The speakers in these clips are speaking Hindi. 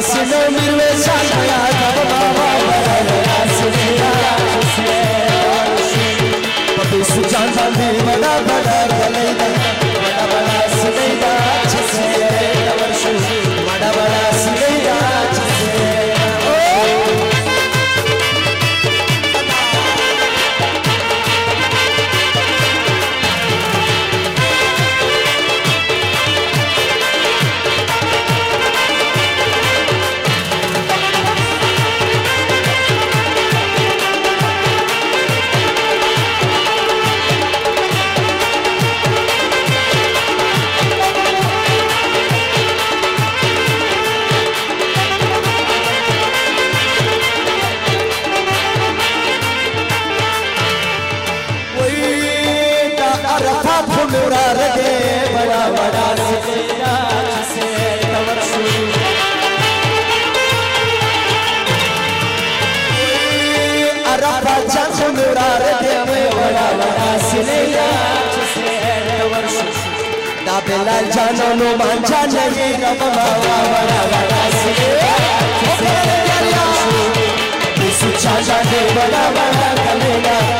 अब्बास ने मिलवे बाबा पपी सुजान बांधी बड़ा बड़ा गलेदा বেলাল জানো নোমান জানে Su cha cha de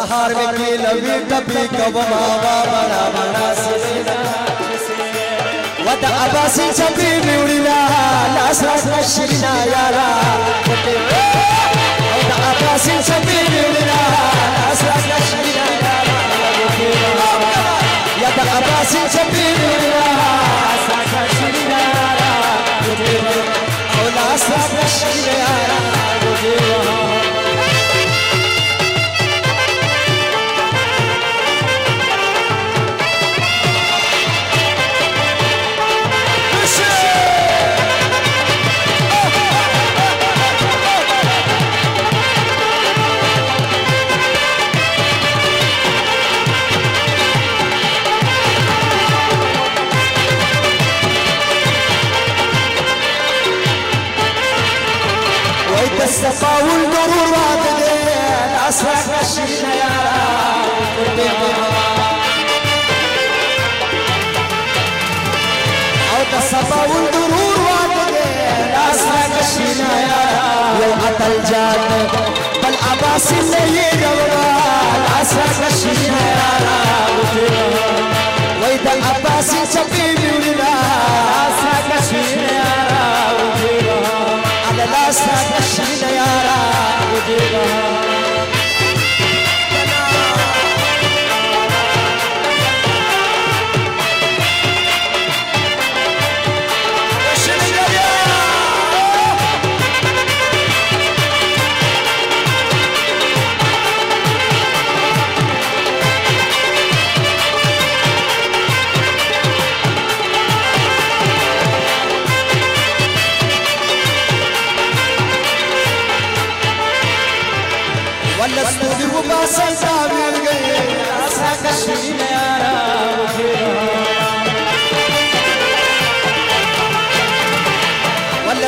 सहार में के लवी तभी कब मावा बड़ा बड़ा वद अबासी छपी बिउड़ीला लासा कशिना यारा। वद अबासी छपी बिउड़ीला लासा कशिना यारा। यद अबासी छपी तल जात पल आबासी से रवा आशा कशी है आराम तेरा वही दल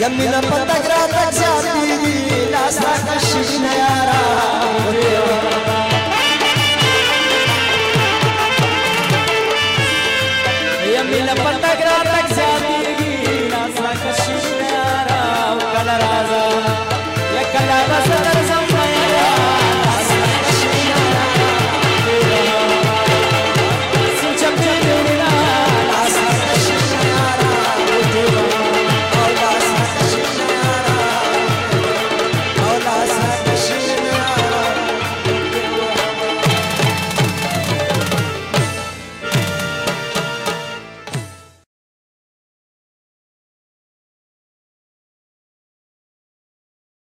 यमिना पतग्रा तक्षा दीवी दासा कशिश नयारा। यमिना पतग्रा तक्षा